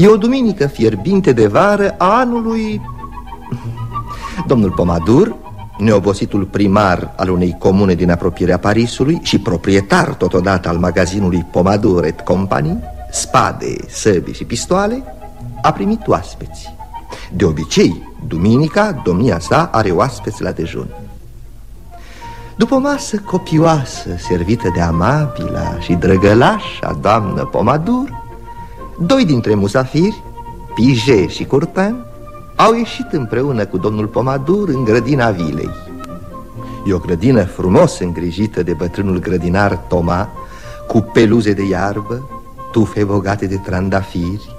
E o duminică fierbinte de vară a anului... Domnul Pomadur, neobositul primar al unei comune din apropierea Parisului și proprietar totodată al magazinului Pomadur et Company, spade, săbi și pistoale, a primit oaspeți. De obicei, duminica, domnia sa are oaspeți la dejun. După o masă copioasă, servită de amabila și drăgălașa doamnă Pomadur, Doi dintre musafiri, Pige și Curtin, au ieșit împreună cu domnul Pomadur în grădina vilei. E o grădină frumos îngrijită de bătrânul grădinar Toma, cu peluze de iarbă, tufe bogate de trandafiri,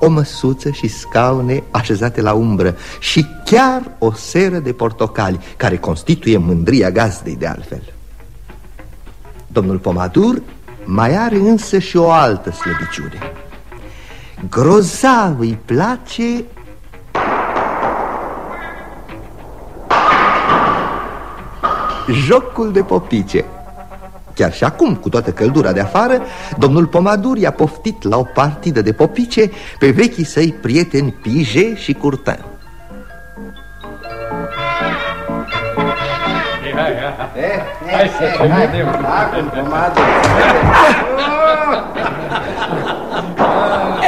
o măsuță și scaune așezate la umbră și chiar o seră de portocali, care constituie mândria gazdei de altfel. Domnul Pomadur mai are însă și o altă slăbiciune. Grozav îi place Jocul de popice Chiar și acum, cu toată căldura de afară Domnul Pomadur i-a poftit la o partidă de popice Pe vechii săi prieteni Pige și Curtin Hai, hai, hai, hai, hai,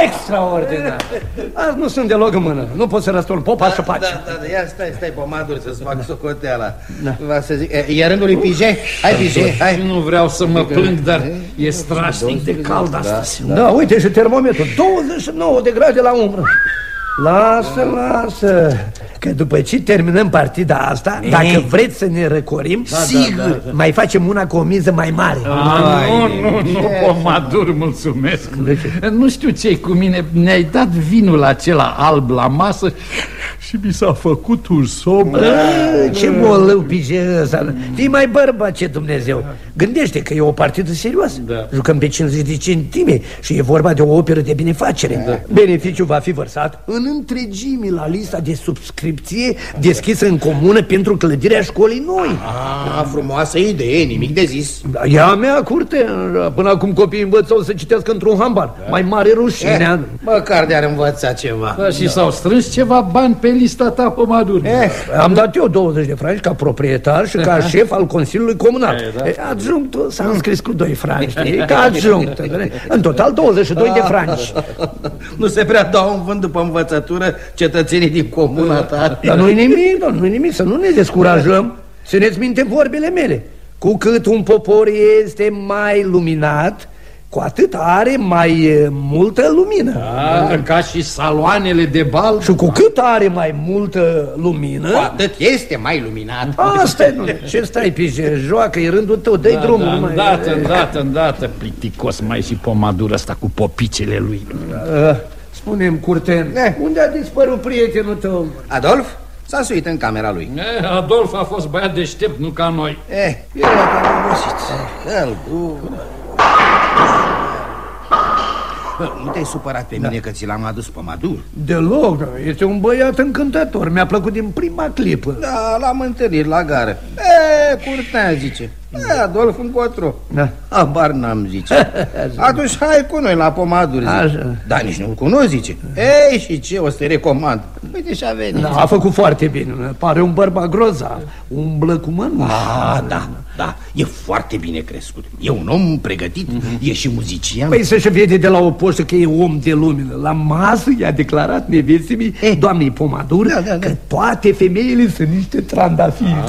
Extraordinar! Azi nu sunt deloc în mână. Nu pot să răsturn popa da, și pace. Da, da, da, ia stai, stai, pomaduri, să-ți fac socoteala. Da. Va să zic, e, e rândul lui Pige? Hai, Pige, hai. Nu vreau să mă plâng, dar e strașnic de cald astăzi. Da, uite și termometrul. 29 de grade la umbră. Lasă, lasă Că după ce terminăm partida asta Ei. Dacă vreți să ne răcorim da, Sigur da, da, da. Mai facem una cu o miză mai mare. A, Nu, nu, nu, pomadur, mulțumesc. Nu știu ce cu mine Ne-ai dat vinul acela alb la masă Și mi s-a făcut un somn. Ce bolău pige ăsta. Fii mai bărba ce Dumnezeu. Gândește că e o partidă serioasă. Da. Jucăm pe 50 de centime Și e vorba de o operă de binefacere. Da. Beneficiul va fi vărsat în întregime la lista de subscripție deschisă în comună pentru clădirea școlii noi. Ah, frumoasă idee, nimic de zis. Da, ea mea curte, până acum copiii învățau să citească într-un hambar. Da. Mai mare rușine. Eh, măcar de-ar învăța ceva. Da, și da. s-au strâns ceva bani pe lista ta, Pomadur. Eh, am dat eu 20 de franci ca proprietar și ca șef al Consiliului Comunal. Eh, da. Eh, adjunctul s-a înscris cu 2 franci, ca adjunct. În total 22 de franci. Nu se prea dau un vânt după învățătură cetățenii din comuna ta Dar nu-i nimic, nu-i nimic, să nu ne descurajăm Țineți minte vorbele mele. Cu cât un popor este mai luminat cu atât are mai multă lumină. Da, Ca și saloanele de bal. Și cu cât are mai multă lumină Cu atât este mai luminat. Asta e, nu, ce stai, pișe, joacă, e rândul tău, dă-i da, drumul da, mai... Îndată, îndată, îndată, plicticos mai și pomadura asta cu popicele lui. Uh. Spune-mi, Curten, eh. unde a dispărut prietenul tău? Adolf? S-a suit în camera lui eh, Adolf a fost băiat deștept, nu ca noi Eh, era cam obosit El, Nu te-ai supărat pe da. mine că ți l-am adus pe Madur? Deloc, da. este un băiat încântător Mi-a plăcut din prima clipă Da, l-am întâlnit la gară E, curtea, zice. E, Adolf încotro Da. Abar n-am, zice. Atunci hai cu noi la pomaduri, zice. Da, nici nu-l cunosc, zice. Ei, și ce, o să te recomand. Uite și-a venit. Da, A făcut foarte bine, pare un bărbat grozav. Umblă cu mânuși. Ah, da, da, e foarte bine crescut. E un om pregătit, mm -hmm. e și muzician. Păi să-și vede de la o poștă că e om de lumină. La masă i-a declarat nevestimii eh. Doamnei Pomadur da, da, da. Că toate femeile sunt niște trandafiri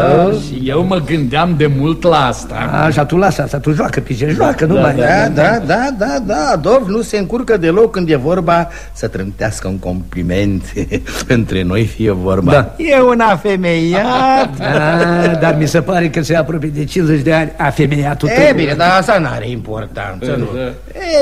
ah, Și eu mă gândeam de mult la asta. Așa, tu lasă asta, tu joacă, pice, joacă, nu da, mai... Da, da, da, da, da, Adolf nu se încurcă deloc când e vorba să trântească un compliment Între noi fie vorba. Da. E una femeiat da, Dar mi se pare că se apropie de 50 de ani a femeiatul E bine, dar asta n-are importanță, nu?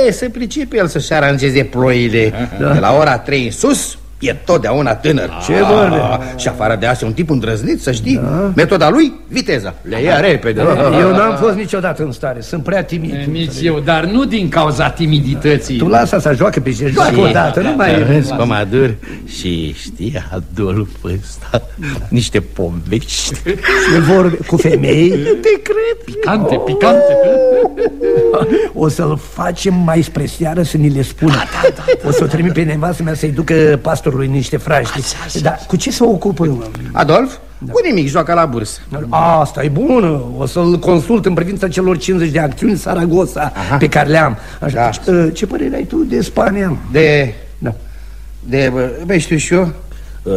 E, se pricepe el să-și aranjeze ploile da. De la ora 3 în sus E totdeauna tânăr. Ce vorbe? Și afară de asta un tip îndrăznit, să știi. Da. Metoda lui, viteza Le ia repede. Eu n-am fost niciodată în stare, sunt prea timid. E, Nici eu, dar nu din cauza timidității. Tu lasă să joacă pe ce joacă odată, nu mai e Pomadur Și știi, Adolf ăsta? Niște povești Ce vorbe cu femei? Te cred. Picante, picante. O să-l facem mai spre seară să ni le spună. Da, da, da, O să o trimit pe nevastă mea să-i ducă pastorului niște fraști Dar cu ce se ocupă? Adolf? Da. Cu nimic, joacă la bursă Asta e bună, o să-l consult în privința celor 50 de acțiuni Saragossa Aha. pe care le-am da. ce, ce părere ai tu de Spania? De... Da. De, bă, știu și eu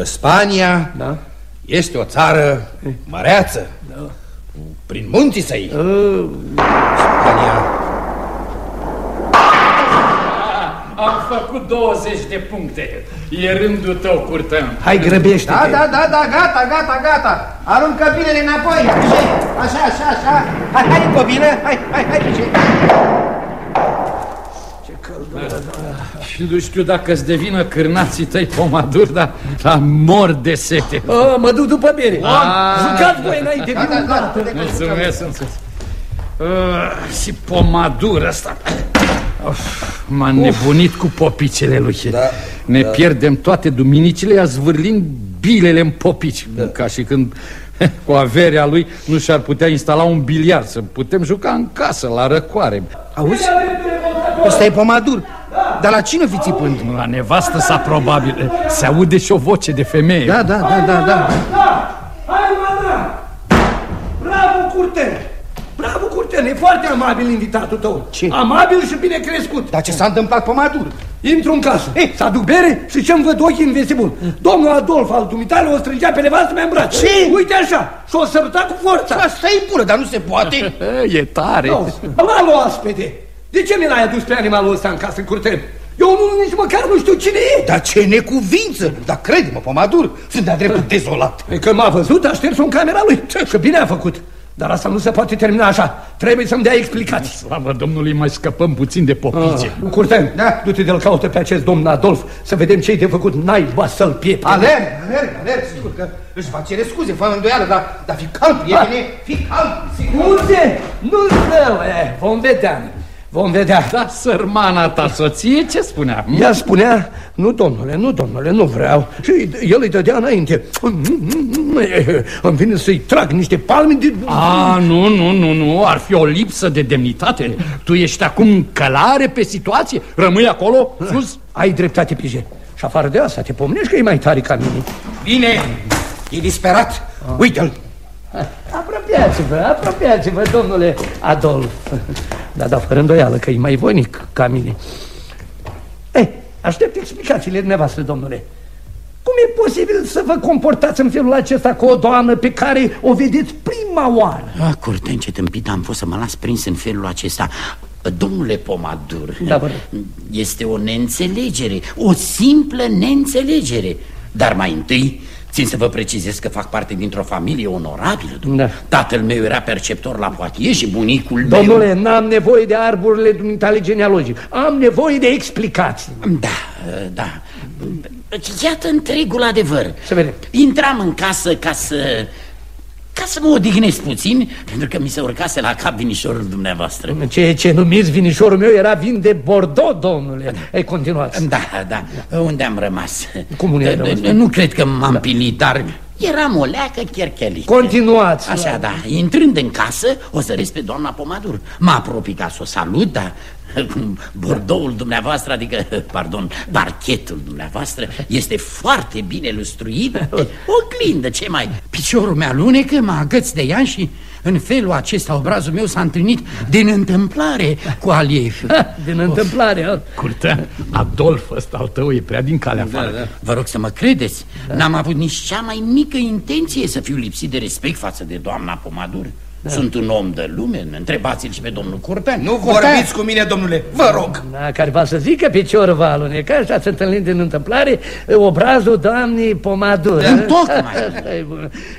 Spania da? este o țară măreață da. Prin munții săi uh. Spania Am făcut 20 de puncte. E rândul tău, curtăm. Hai, grăbește Da, da, da, da, gata, gata, gata. Aruncă binele înapoi. Așa, așa, așa. Hai, hai, copilă. Hai, hai, hai, ce? Ce căldură, da. Și nu știu dacă-ți devină cârnații tăi pomaduri, dar la mor de sete. Oh, mă duc după bere. Jucați voi înainte, da, da, da, Mulțumesc, mulțumesc. Uh, și pomadură asta M-a nebunit cu popicele lui da, Ne da. pierdem toate duminicile Ia zvârlind bilele în popici da. Ca și când cu averea lui nu și-ar putea instala un biliard Să putem juca în casă, la răcoare Auzi? Ăsta e pomadur Dar la cine fi țipând? La nevastă sa probabil Se aude și o voce de femeie Da, da, da, da, da. Hai, mana! Bravo, curte! Bravo, Curten, e foarte amabil invitatul tău. Ce? Amabil și bine crescut. Dar ce s-a întâmplat pe matur? Intru în casă, eh. să aduc bere și ce-mi văd ochii în vestibul. Domnul Adolf al dumitale o strângea pe nevastă mea în braț. Ce? Uite așa, și o săruta cu forța. Asta e bună, dar nu se poate. e tare. Alo, oaspete, de ce mi l-ai adus pe animalul ăsta în casă, în curten? Eu nu, nici măcar nu știu cine e. Dar ce necuvință! Dar crede-mă, pomadur, sunt de-a dreptul dezolat. E că m-a văzut, a șters-o în camera lui. Și bine a făcut. Dar asta nu se poate termina așa. Trebuie să-mi dea explicații. Slavă Domnului, mai scăpăm puțin de popice. Ah, Curten, da? du-te de-l caută pe acest domn Adolf să vedem ce-i de făcut. Naiba să-l piepte. Alerg, alerg, alerg, sigur că își va cere scuze, fără îndoială, dar, dar fi calm, prietene, fi calm. Scuze? Nu-l dă, eh, vom vedea. Vom vedea. Da, sărmana ta soție, ce spunea? Ea spunea, nu domnule, nu domnule, nu vreau. Și el îi dădea înainte. Îmi vine să-i trag niște palme de... A, nu, nu, nu, nu, ar fi o lipsă de demnitate. Tu ești acum călare pe situație, rămâi acolo, sus. Ai dreptate, Pije. Și afară de asta, te pomnești că e mai tare ca mine. Bine, e disperat. Uite-l. Apropiați-vă, apropiați-vă, domnule Adolf. Da, da, fără îndoială că e mai voinic ca mine. Ei, aștept explicațiile dumneavoastră, domnule. Cum e posibil să vă comportați în felul acesta cu o doamnă pe care o vedeți prima oară? Ah, curten, ce tâmpit am fost să mă las prins în felul acesta Domnule Pomadur, da, este o neînțelegere, o simplă neînțelegere Dar mai întâi Țin să vă precizez că fac parte dintr-o familie onorabilă da. Tatăl meu era perceptor la Poitiers și bunicul Domnule, meu... n-am nevoie de arburile dumitale genealogice Am nevoie de explicații. Da, da. Iată întregul adevăr. Să vedem. Intram în casă ca să ca să mă odihnesc puțin, pentru că mi se urcase la cap vinișorul dumneavoastră. Ce, ce numiți vinișorul meu era vin de Bordeaux, domnule. Da. Ai continuat. Da, da. Unde am rămas? Cum unde rămas? Nu cred că m-am da. pilit, dar eram o leacă cherchelită. Continuați. Așa, da. Intrând în casă, o să pe doamna Pomadur. M-a apropiat ca să o salut, dar Bordoul dumneavoastră, adică, pardon, parchetul dumneavoastră este foarte bine lustruit O glindă, ce mai? Piciorul meu alunecă, mă agăț de ea și în felul acesta obrazul meu s-a întâlnit din întâmplare cu aliei Din întâmplare, Curtea, Adolf ăsta al tău e prea din calea da, afară da. Vă rog să mă credeți, da. n-am avut nici cea mai mică intenție să fiu lipsit de respect față de doamna Pomadur da. Sunt un om de lume, întrebați-l și pe domnul Curtean Nu Curtean. vorbiți cu mine, domnule, vă rog da, Care va să zică piciorul va aluneca și ați întâlnit din întâmplare obrazul doamnei Pomadur da, Tocmai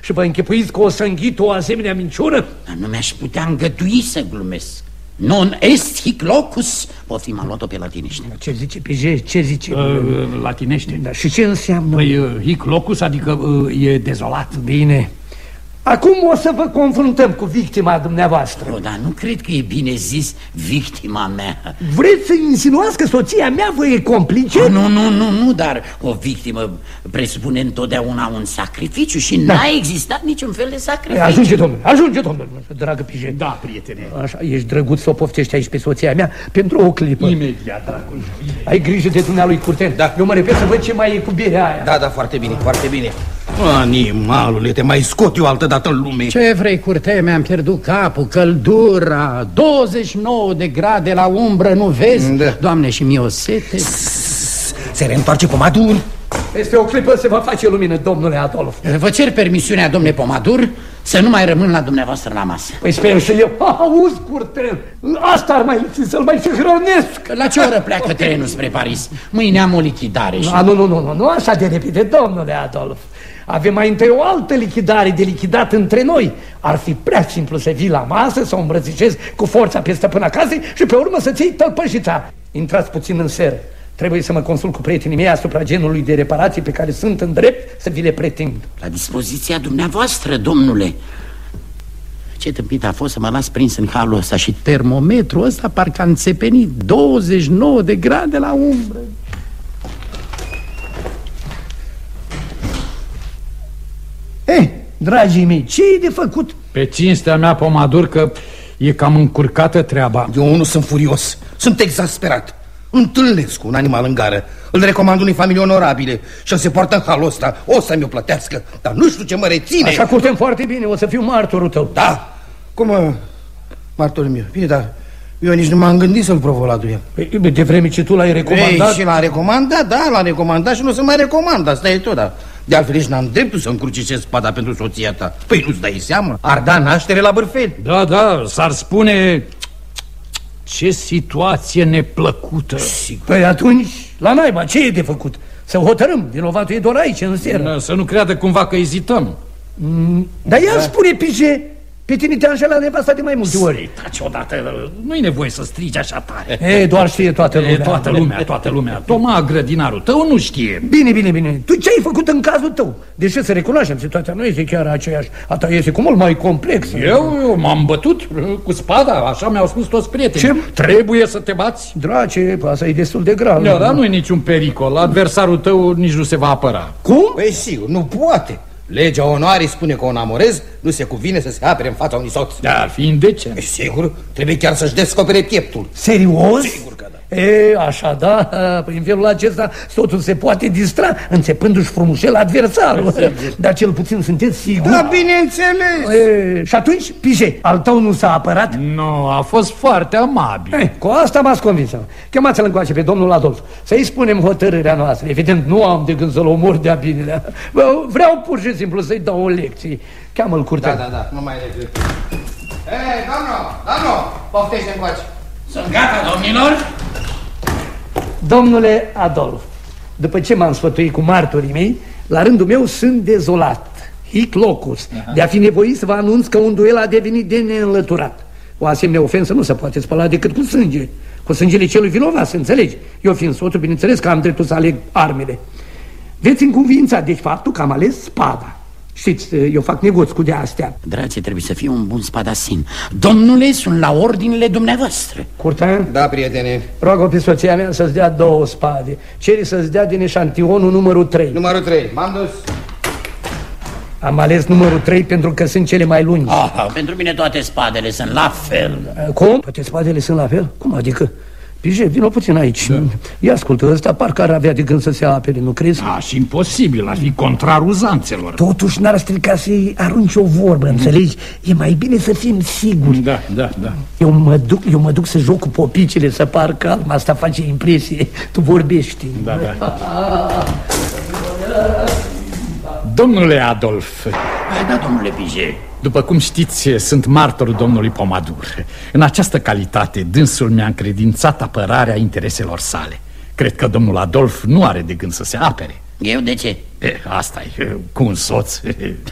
Și vă închipuiți că o să înghit o asemenea minciună? Nu mi-aș putea îngădui să glumesc Non est hic locus Poftim, am luat-o pe latinește Ce zice pe Ce zice? Uh, latinește da, Și ce înseamnă? Păi, uh, hic locus, adică uh, e dezolat Bine Acum o să vă confruntăm cu victima dumneavoastră. O, Dar nu cred că e bine zis victima mea. Vreți să insinuați că soția mea vă e complice? O, nu, nu, nu, nu, dar o victimă presupune întotdeauna un sacrificiu și da. n-a existat niciun fel de sacrificiu. Ajunge, domnule, ajunge, domnule, dragă pije Da, prietene. Așa, ești drăguț să o poftești aici pe soția mea pentru o clipă. Imediat, dragul Ai grijă de dumnealui curten Da. Eu mă repet să văd ce mai e cu birea aia. Da, da, foarte bine, foarte bine Animalule, te mai scot eu altă dată în lume. Ce vrei, curte, mi-am pierdut capul, căldura 29 de grade la umbră, nu vezi? Da. Doamne, și mie o sete. Se reîntoarce pomadur? Este o clipă, se va face lumină, domnule Adolf. Vă cer permisiunea, domnule Pomadur Să nu mai rămân la dumneavoastră la masă. Păi sper și eu, auzi, curtel Asta ar mai lipsi să-l mai hrănesc La ce oră pleacă trenul spre Paris? Mâine am o lichidare și... nu, nu, nu, nu, nu așa de repede, domnule Adolf avem mai întâi o altă lichidare de lichidat între noi. Ar fi prea simplu să vii la masă, să o îmbrățișezi cu forța pe stăpâna casei și pe urmă să-ți iei tălpășița. Intrați puțin în seră. Trebuie să mă consult cu prietenii mei asupra genului de reparații pe care sunt în drept să vi le pretind. La dispoziția dumneavoastră, domnule. Ce tâmpit a fost să mă las prins în halul ăsta și termometrul ăsta parcă a înțepenit 29 de grade la umbră. Eh, dragii mei, ce e de făcut? Pe cinstea mea, pomadur, că e cam încurcată treaba. Eu nu sunt furios, sunt exasperat. Întâlnesc cu un animal în gară Îl recomand unei familii onorabile Și se poartă în halul ăsta O să mi-o plătească Dar nu știu ce mă reține. Așa curtem foarte bine, o să fiu martorul tău. Da, cum martorul meu? Bine, dar eu nici nu m-am gândit să-l provo la duia Păi, de vreme ce tu l-ai recomandat Ei, și l-a recomandat, da, l-a recomandat și nu se mai recomand Asta e tot, da de altfel nici n-am dreptul să încrucișez spada pentru soția ta. Păi nu-ți dai seama? Ar da naștere la bârfeni Da, da, s-ar spune... Ce situație neplăcută. Păi atunci, la naiba, ce e de făcut? Să hotărâm, vinovatul e doar aici, în seară. Da, Să nu creadă cumva că ezităm. Mm, Dar ea da. spune, Pije, pe tine te-a înșelat nevasta de mai multe ori. Taci odată, nu-i nevoie să strigi așa tare. E, doar știe toată lumea. e, Toată lumea, toată lumea. Toma, grădinarul tău nu știe. Bine, bine, bine. Tu ce ai făcut în cazul tău? Deși să recunoaștem, situația nu este chiar aceeași. A ta este cu mult mai complexă Eu, eu m-am bătut cu spada, așa mi-au spus toți prietenii. Ce? Trebuie să te bați. Drace, asta e destul de grav. Da, dar nu e niciun pericol. Adversarul tău nici nu se va apăra. Cum? Păi sigur, nu poate Legea onoarei spune că un amorez nu se cuvine să se apere în fața unui soț. Da, ar fi indecent. Sigur, trebuie chiar să-și descopere pieptul. Serios? Sigur că da. E, așa, da, păi în felul acesta totul se poate distra înțepându-și frumușel adversarul. Dar cel puțin sunteți siguri? Da, bineînțeles. E, Și atunci, Pije, al tău nu s-a apărat? Nu, a fost foarte amabil. E, Cu asta m-ați convins. Chemați-l încoace pe domnul Adolf Să-i spunem hotărârea noastră. Evident, nu am de gând să-l omor de-a binelea. Vreau pur și simplu să-i dau o lecție. Cheamă-l curtea Da, da, da, nu mai regret Hei, doamnă, doamnă, poftește încoace Sunt gata, domnilor Domnule Adolf, după ce m-am sfătuit cu martorii mei, la rândul meu sunt dezolat, hic locus, de a fi nevoit să vă anunț că un duel a devenit de neînlăturat. O asemenea ofensă nu se poate spăla decât cu sânge, cu sângele celui vinovat, să înțelegi. Eu fiind soțul, bineînțeles că am dreptul să aleg armele. Veți încuvința, deci, faptul că am ales spada. Știți, eu fac negoți cu de astea. Dragi, trebuie să fie un bun spadasin. Domnule, sunt la ordinele dumneavoastră. Curtan? Da, prietene. Roagă pe soția mea să-ți dea două spade. Ceri să-ți dea din eșantionul numărul 3 Numărul 3, m-am dus. Am ales numărul 3 pentru că sunt cele mai lungi. Ah, Pentru mine toate spadele sunt la fel. Cum? Toate spadele sunt la fel? Cum adică? Pije, vină puțin aici da. Ia ascultă, ăsta parcă ar avea de gând să se apere, nu crezi? A, și imposibil, ar fi contrar uzanțelor Totuși n-ar strica să-i arunci o vorbă, mm. înțelegi? E mai bine să fim siguri Da, da, da Eu mă duc, eu mă duc să joc cu popicile, să par calm, asta face impresie Tu vorbești Da, da Domnule Adolf. Da, domnule Pije după cum știți, sunt martorul domnului Pomadur În această calitate, dânsul mi-a încredințat apărarea intereselor sale. Cred că domnul Adolf nu are de gând să se apere Eu? De ce? E, asta e, cu un soț.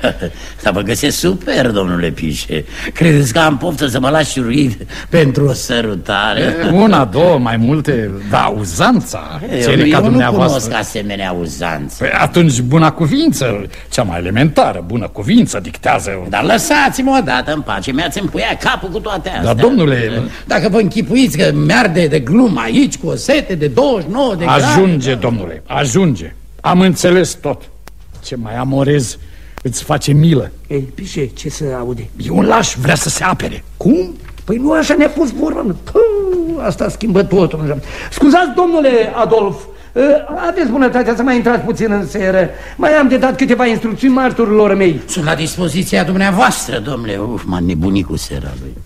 Dar vă găsesc super, domnule Pișe. Credeți că am poftă să mă las șuruit pentru o sărutare? E, una, două, mai multe. Da, uzanța Eu, eu ca nu cunosc asemenea uzanță păi Atunci bună cuvință Cea mai elementară, bună cuvință dictează. Dar lăsați-mă odată în pace Mi-ați împuiat capul cu toate astea. Dar domnule Dacă vă închipuiți că mi-arde de glumă aici Cu o sete de 29 de grade. Ajunge, domnule, ajunge am înțeles tot. Ce mai amorez îți face milă. Ei, pișe, ce să aude? E un laș, vrea să se apere. Cum? Păi nu așa ne-a pus vorba. asta schimbă totul. Scuzați, domnule Adolf, ă, aveți bunătatea să mai intrați puțin în seră Mai am de dat câteva instrucțiuni marturilor mei Sunt la dispoziția dumneavoastră, domnule Uf, m-am nebunit cu sera lui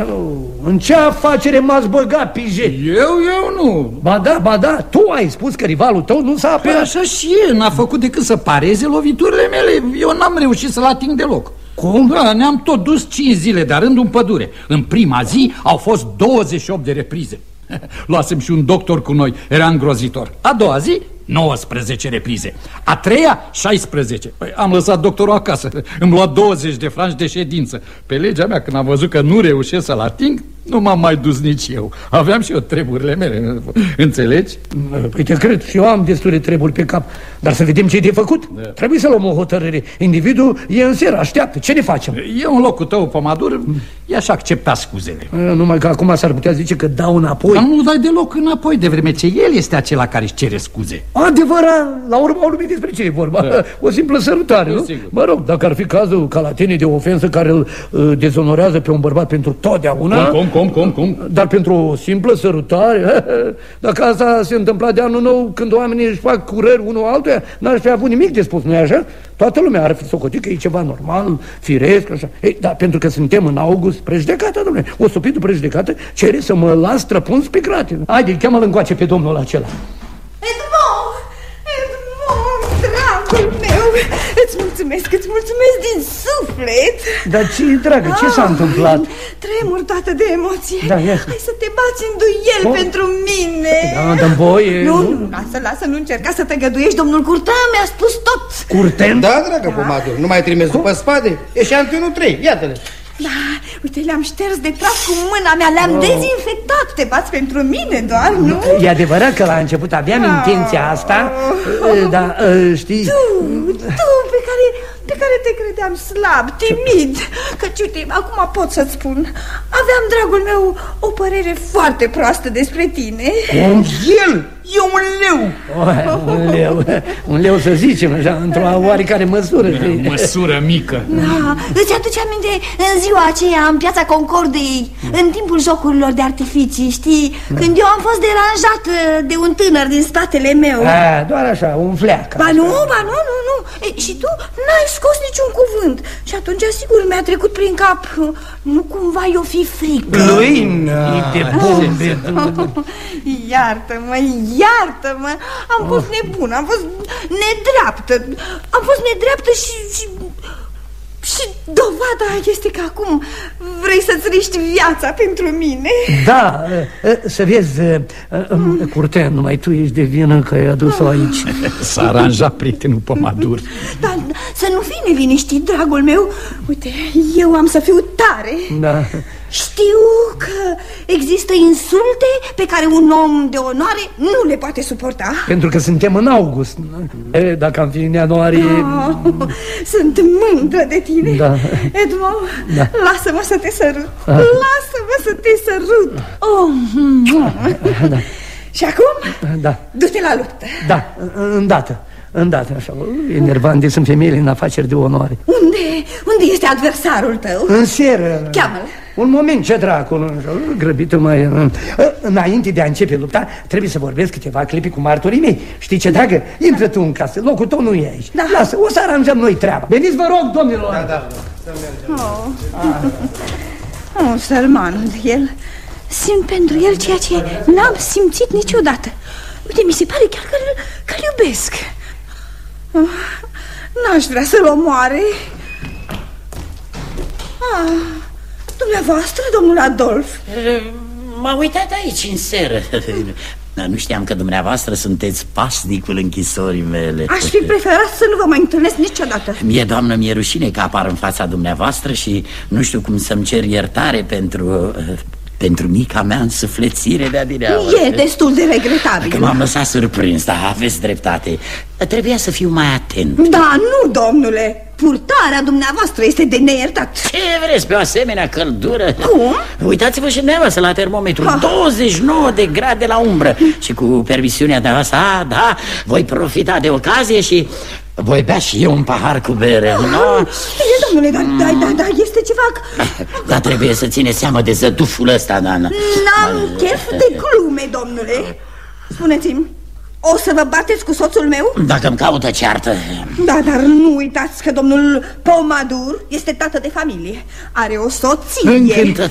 Oh, în ce afacere m-ați băgat, pije? Eu, eu nu. Ba da, ba da, tu ai spus că rivalul tău nu s-a apărat păi așa și e, n-a făcut decât să pareze loviturile mele. Eu n-am reușit să-l ating deloc. Cum? Da, ne-am tot dus 5 zile de rând în pădure. În prima zi au fost 28 de reprize. Luasem și un doctor cu noi, era îngrozitor. A doua zi 19 reprize. A treia, 16. Păi, am lăsat doctorul acasă. Îmi lua 20 de franci de ședință. Pe legea mea, când am văzut că nu reușesc să-l ating, nu m-am mai dus nici eu. Aveam și eu treburile mele, înțelegi? Păi te cred, și eu am destule treburi pe cap. Dar să vedem ce e de făcut. Da. Trebuie să luăm o hotărâre. Individul e în seră, așteaptă. Ce ne facem? Eu în locul tău, pomadur, i-aș accepta scuzele. Numai că acum s-ar putea zice că dau înapoi. Dar nu dai deloc înapoi, de vreme ce el este acela care își cere scuze. Adevărat, la urma urmei despre ce e vorba? Da. O simplă sărutare, nu? Sigur. Mă rog, dacă ar fi cazul ca la tine de ofensă care îl uh, dezonorează pe un bărbat pentru totdeauna... Cum, cum, cum, cum? Dar pentru o simplă sărutare? Dacă asta se întâmpla de anul nou, când oamenii își fac curări unul altuia, n-ar fi avut nimic de spus, nu-i așa? Toată lumea ar fi socotit că e ceva normal, firesc, așa. Ei, dar pentru că suntem în august, prejudecată, domnule, o supitul prejudecată cere să mă las străpuns pe grate. Haide, cheamă-l încoace pe domnul acela. dragul mulțumesc, îți mulțumesc din suflet. Dar ce, dragă, ce s-a întâmplat? Tremur toată de emoție. Da, Hai să te bați în duel oh. pentru mine. Da, dă voie. Nu, nu, lasă, lasă, nu încerca să te găduiești. Domnul Curten mi-a spus tot. Curten? Da, dragă da. pomadur, nu mai trimis după spade Eșantinul 3, iată-le da, uite, le-am șters de praf cu mâna mea, le-am oh. dezinfectat Te bați pentru mine doar, nu? E adevărat că la început aveam oh. intenția asta oh. Dar știi... Tu, tu pe care, pe care te credeam slab, timid Căci, uite, acum pot să-ți spun Aveam, dragul meu, o părere foarte proastă despre tine Cum? El? E un leu oh, Un leu, un leu să zicem așa, într-o oarecare măsură da, Măsură mică Da, îți aduce aminte în ziua aceea în piața Concordei În timpul jocurilor de artificii, știi? Da. Când eu am fost deranjat de un tânăr din spatele meu A, Doar așa, un fleac Ba nu, ba nu, nu, nu e, Și tu n-ai scos niciun cuvânt. Și atunci, sigur, mi-a trecut prin cap. Nu cumva eu fi frică? Lui, de bombe Iartă-mă, iartă-mă, am fost oh. nebună, am fost nedreaptă, am fost nedreaptă și, și, și dovada este că acum vrei să-ți riști viața pentru mine. Da, să vezi, curte, numai tu ești de vină că ai adus-o aici. S-a aranjat prietenul Pomadur. Dar să nu fii neliniștit, dragul meu. Uite, eu am să fiu tare. Da știu că există insulte pe care un om de onoare nu le poate suporta Pentru că suntem în august e, Dacă am fi în ianuarie oh, Sunt mândră de tine da. Edmo, da. lasă-mă să te sărut ah. Lasă-mă să te sărut oh. da. Și acum, da. du-te la luptă Da, îndată Îndată, așa, enervante sunt femeile în afaceri de onoare Unde, unde este adversarul tău? În seră Cheamă-l Un moment, ce dracu, grăbită mai Înainte de a începe lupta Trebuie să vorbesc câteva clipi cu martorii mei Știi ce, dragă? Intră tu în casă, locul tău nu e aici da. Lasă, o să aranjăm noi treaba Veniți, vă rog, domnilor Da, da, să mergem oh. Ah. oh, sărmanul de el Simt pentru el ceea ce n-am simțit niciodată Uite, mi se pare chiar că-l că, -l, iubesc N-aș vrea să-l omoare. Ah, Dumneavoastră, domnul Adolf? M-a uitat aici în seră. Dar nu știam că dumneavoastră sunteți pasnicul închisorii mele. Aș fi preferat să nu vă mai întâlnesc niciodată. Mie, doamnă, mi-e rușine că apar în fața dumneavoastră Și nu știu cum să-mi cer iertare pentru... Pentru mica mea însuflețire de adineauri E destul de regretabil. Că m-am lăsat surprins, dar aveți dreptate. Trebuia să fiu mai atent. Da, nu, domnule. Purtarea dumneavoastră este de neiertat. Ce vreți pe o asemenea căldură? Cum? Uitați-vă și dumneavoastră la termometru. Ha. 29 de grade la umbră. Și cu permisiunea dumneavoastră, a, da, voi profita de ocazie și voi bea și eu un pahar cu bere, nu? Bine, domnule, dar da, da, da, este ceva... Dar trebuie să ține seama de zăduful ăsta, Dana N-am chef de glume, domnule. Spuneți-mi, o să vă bateți cu soțul meu? Dacă îmi caută ceartă. Da, dar nu uitați că domnul Pomadur este tată de familie. Are o soție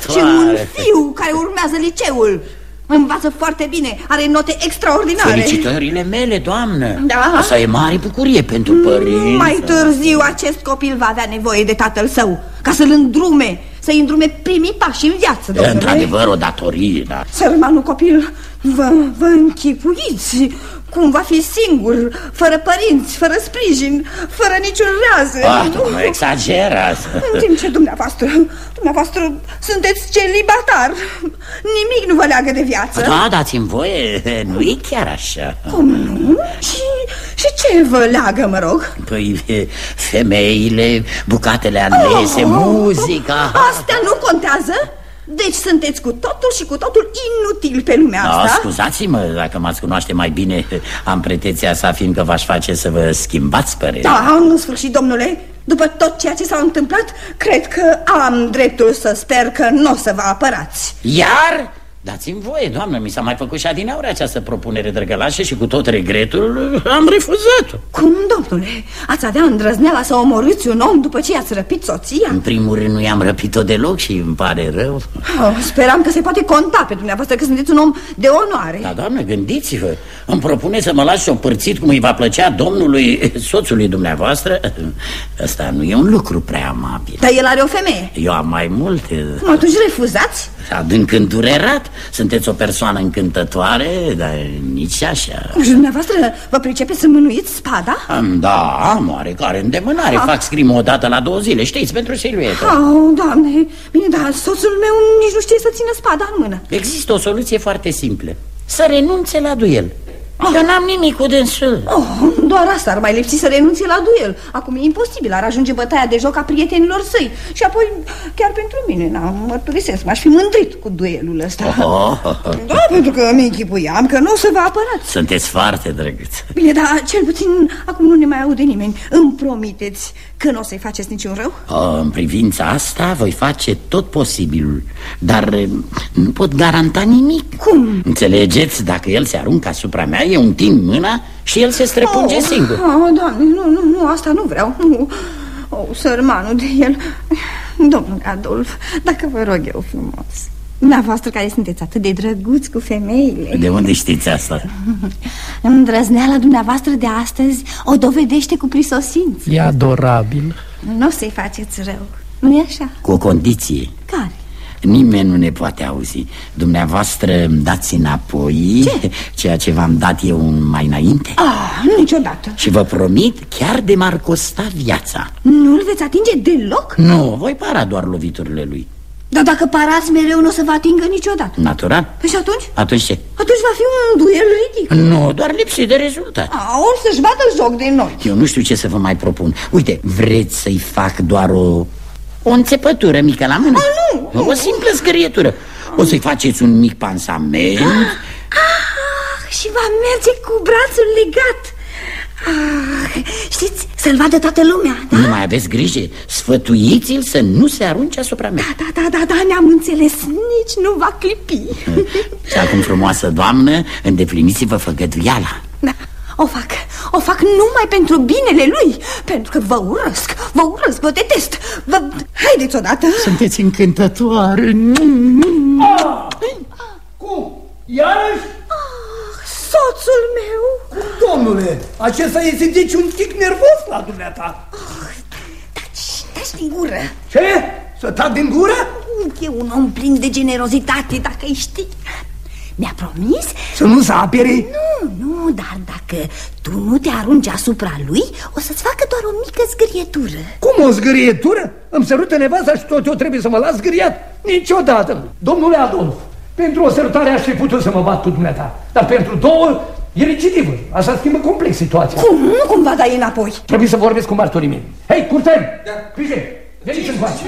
și un fiu care urmează liceul Învață foarte bine, are note extraordinare. Felicitările mele, doamnă. Da. Asta e mare bucurie pentru părinți. Mai târziu acest copil va avea nevoie de tatăl său Ca să-l îndrume, să-i îndrume primii pași în viață, domnule. Într-adevăr o datorie, da. Sărmanul copil, vă, vă închipuiți? Cum va fi singur, fără părinți, fără sprijin, fără niciun rază ah, Nu? exagerați. În timp ce dumneavoastră, dumneavoastră sunteți celibatar Nimic nu vă leagă de viață. Da, dați-mi voie, nu e chiar așa. Cum nu? Și, și ce vă leagă, mă rog? Păi, femeile, bucatele alese, oh, muzica Astea nu contează? Deci sunteți cu totul și cu totul inutil pe lumea da, asta Scuzați-mă, dacă m-ați cunoaște mai bine Am pretenția să afirm că v-aș face să vă schimbați părerea Da, în sfârșit, domnule După tot ceea ce s-a întâmplat Cred că am dreptul să sper că nu o să vă apărați Iar? Dați-mi voie, doamnă, mi s-a mai făcut și adineauri această propunere drăgălașă și cu tot regretul am refuzat Cum, domnule? Ați avea îndrăzneala să omorâți un om după ce i-ați răpit soția? În primul rând nu i-am răpit-o deloc și îmi pare rău. Oh, Speram că se poate conta pe dumneavoastră că sunteți un om de onoare. Da, doamnă, gândiți-vă. Îmi propune să mă las părțit cum îi va plăcea domnului, soțului dumneavoastră. Ăsta nu e un lucru prea amabil. Dar el are o femeie. Eu am mai multe. Atunci refuzați? Adânc îndurerat sunteți o persoană încântătoare, dar nici așa Și dumneavoastră vă pricepeți să mânuiți spada? Da, am oarecare îndemânare ah. Fac scrimă o dată la două zile, știți, pentru siluetă Oh, doamne, bine, dar soțul meu nici nu știe să țină spada în mână Există o soluție foarte simplă Să renunțe la duel Oh. Eu n-am nimic cu dânsul. Oh, Doar asta ar mai lipsi să renunțe la duel. Acum e imposibil, ar ajunge bătaia de joc a prietenilor săi. Și apoi, chiar pentru mine, n-am mărturisesc M-aș fi mândrit cu duelul ăsta. Oh. Da, pentru că mi închipuiam că nu o să vă apărați. Sunteți foarte drăguț. Bine, dar cel puțin acum nu ne mai aude nimeni. Îmi promiteți că nu o să-i faceți niciun rău? Oh, în privința asta voi face tot posibilul Dar nu pot garanta nimic. Cum? Înțelegeți, dacă el se aruncă asupra mea eu întind mâna și el se străpunge oh, singur oh, Doamne, nu, nu, nu, asta nu vreau nu. Oh, sărmanul de el Domnul Adolf, dacă vă rog eu frumos Dumneavoastră care sunteți atât de drăguți cu femeile De unde știți asta? Îndrăzneala dumneavoastră de astăzi o dovedește cu prisosință E adorabil Nu o să-i faceți rău, nu-i așa? Cu o condiție Care? Nimeni nu ne poate auzi. Dumneavoastră îmi dați înapoi Ce? Ceea ce v-am dat eu mai înainte. Ah, niciodată. Și vă promit, chiar de m-ar costa viața. Nu-l veți atinge deloc? Nu, voi para doar loviturile lui. Dar dacă parați mereu nu o să vă atingă niciodată. Natural. Păi și atunci? Atunci ce? Atunci va fi un duel ridicol. Nu, doar lipsi de rezultat. A, o să-și bată joc de noi. Eu nu știu ce să vă mai propun. Uite, vreți să-i fac doar o o înțepătură mică la mână. A, nu, O simplă scărietură O să-i faceți un mic pansament. Ah, Și va merge cu brațul legat. Ah, știți, să-l vadă toată lumea, da? Nu mai aveți grijă, sfătuiți-l să nu se arunce asupra mea. Da, da, da, da, da ne-am înțeles, nici nu va clipi. Și acum, frumoasă doamnă, îndepliniți-vă făgăduiala. Da, o fac, o fac numai pentru binele lui Pentru că vă urăsc, vă urăsc, vă detest vă... Haideți odată Sunteți încântătoare ah! Cum? Iarăși? ah, Soțul meu Domnule, acesta este deci un tic nervos la dumneata oh, Taci, taci din gură Ce? Să tac din gură? E un om plin de generozitate, dacă îi știi Mi-a promis Să nu se apere? Nu, nu, dar dacă tu nu te arunci asupra lui O să-ți facă doar o mică zgârietură Cum o zgârietură? Îmi sărută nevasta și tot eu trebuie să mă las zgâriat? Niciodată Domnule Adolf, pentru o sărutare aș fi putut să mă bat cu dumneata Dar pentru două e recidivă Asta schimbă complex situația Cum? Nu cumva dai înapoi Trebuie să vorbesc cu martorii mei Hei, curteni, da. Pije, veniți încoace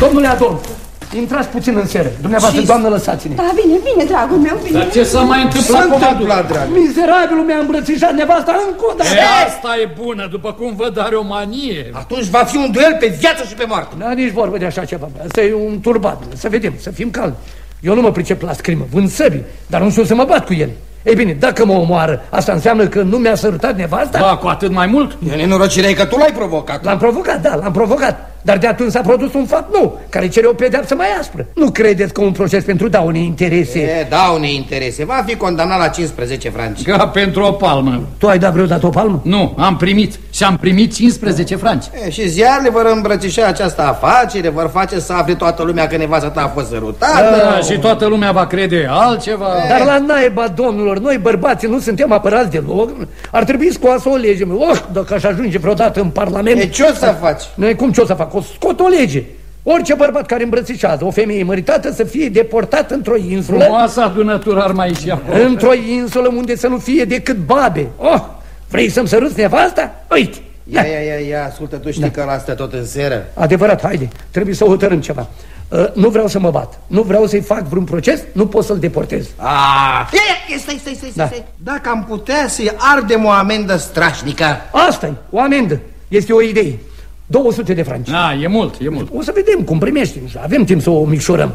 Domnule Adolf, Intrați puțin în seră. Dumneavoastră, Ce doamnă, lăsați-ne. Da, bine, bine, dragul meu, bine. Dar ce s-a mai întâmplat cu întâmplat, drag? Mizerabilul mi-a îmbrățișat nevasta încă o dată. E, asta e bună, după cum văd are o manie. Atunci va fi un duel pe viață și pe moarte. Da, nici vorbă de așa ceva. Asta e un turbat. Să vedem, să fim calmi. Eu nu mă pricep la scrimă, vând săbi, dar nu știu să mă bat cu ele. Ei bine, dacă mă omoară, asta înseamnă că nu mi-a sărutat nevasta? Da, cu atât mai mult. E nenorocirea că tu l-ai provocat. L-am provocat, da, l-am provocat. Dar de atunci s-a produs un fapt nou, care cere o pedeapsă mai aspră. Nu credeți că un proces pentru daune interese... E, daune interese. Va fi condamnat la 15 franci. Ca pentru o palmă. Tu ai dat vreodată o palmă? Nu, am primit. Și am primit 15 franci. E, și ziarele vor îmbrățișa această afacere, vor face să afle toată lumea că nevasta ta a fost sărutată. Da, și toată lumea va crede altceva. E. Dar la naiba, domnilor, noi bărbații nu suntem apărați deloc. Ar trebui scoasă o lege. Oh, dacă aș ajunge vreodată în Parlament... E, ce o să faci? Noi cum ce o să fac? O scot o lege. Orice bărbat care îmbrățișează o femeie măritată să fie deportat într-o insulă... Frumoasa adunătură ar mai ieși acolo. Într-o insulă unde să nu fie decât babe. Oh, vrei să-mi săruți nevasta? Uite! Ia, ia, ia, ia, ascultă, tu știi da. că la asta tot în seră. Adevărat, haide, trebuie să hotărâm ceva. Uh, nu vreau să mă bat, nu vreau să-i fac vreun proces, nu pot să-l deportez. Ah, ia, ia, stai, stai, stai, da. stai. Dacă am putea să-i ardem o amendă strașnică. asta e, o amendă. Este o idee. 200 de franci. Da, e mult, e mult. O să vedem cum primești. Avem timp să o micșorăm.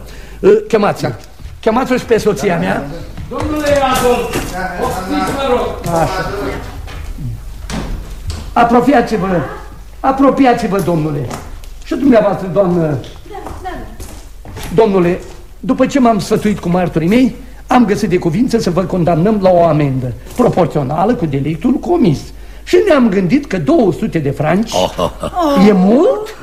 Chemați-o. Da. Chemați-o și pe soția mea. Domnule Adolf, oftiți, mă rog. Așa. Apropiați-vă. Apropiați-vă, domnule. Și dumneavoastră, doamnă. Da, da. Domnule, după ce m-am sfătuit cu martorii mei, am găsit de cuvință să vă condamnăm la o amendă, proporțională cu delictul comis. Și ne-am gândit că 200 de franci oh, oh, oh. e mult?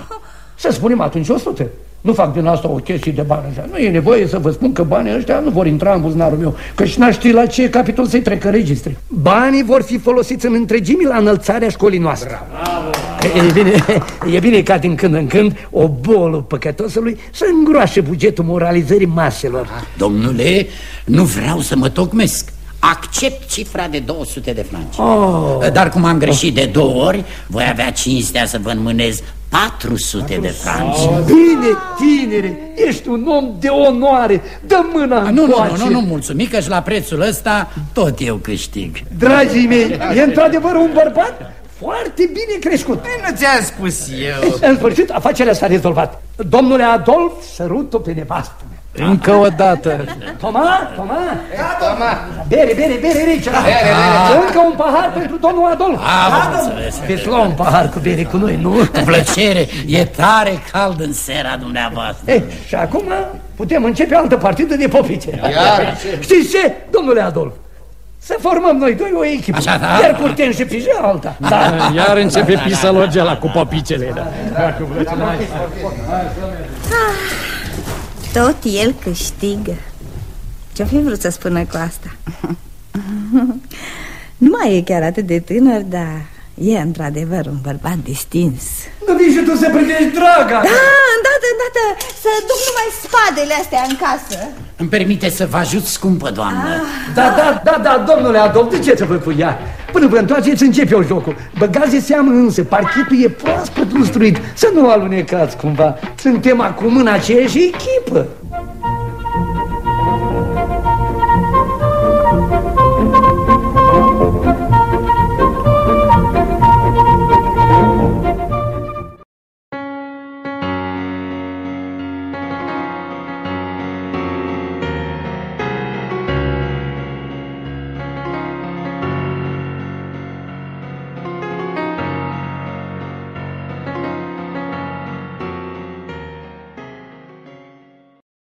Să spunem atunci 100. Nu fac din asta o chestie de bani așa. Nu e nevoie să vă spun că banii ăștia nu vor intra în buzunarul meu, că și n-aș ști la ce capitol să-i trecă registre. Banii vor fi folosiți în întregime la înălțarea școlii noastre. Bravo. E bine, e bine ca din când în când o bolă păcătosului să îngroașe bugetul moralizării maselor. Domnule, nu vreau să mă tocmesc. Accept cifra de 200 de franci. Oh. Dar cum am greșit de două ori Voi avea cinstea să vă înmânez 400 de franci. Bine, tinere, ești un om de onoare. Dă mâna nu, nu, nu, nu, nu, mulțumim că și la prețul ăsta tot eu câștig. Dragii mei, e într-adevăr un bărbat foarte bine crescut. Păi nu ți-am spus eu. În sfârșit, afacerea s-a rezolvat. Domnule Adolf, sărut-o pe nevastă încă o dată. Toma, Toma. Toma. Bere, bere, bere, rece. Bere, bere. Încă un pahar pentru domnul Adolf. A, înțeles. Veți lua un pahar cu bere cu noi, nu? Cu plăcere. E tare cald în seara dumneavoastră. Ei, și acum putem începe altă partidă de popice. Iar. Știți ce, domnule Adolf? Să formăm noi doi o echipă. Așa, da. Iar curten și pije alta. Da. Iar începe pisalogela cu popicele. Da. Tot el câștigă Ce-o fi vrut să spună cu asta? nu mai e chiar atât de tânăr, dar e într-adevăr un bărbat distins Nu vii și tu să privești, draga Da, îndată, îndată, să duc numai spadele astea în casă Îmi permite să vă ajut, scumpă doamnă ah. Da, da, da, da, domnule Adolf, de ce să vă cu ea? Până vă întoarceți, începe eu jocul. Băgați de seamă însă, parchetul e proaspăt lustruit Să nu alunecați cumva. Suntem acum în aceeași echipă